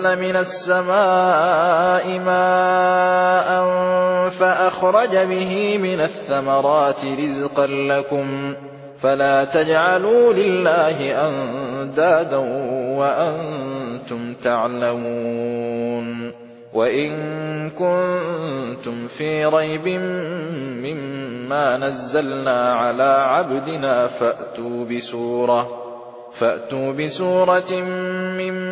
من السماء ماء فأخرج به من الثمرات رزقا لكم فلا تجعلوا لله أندادا وأنتم تعلمون وإن كنتم في ريب مما نزلنا على عبدنا فأتوا بسورة فأتوا بسورة من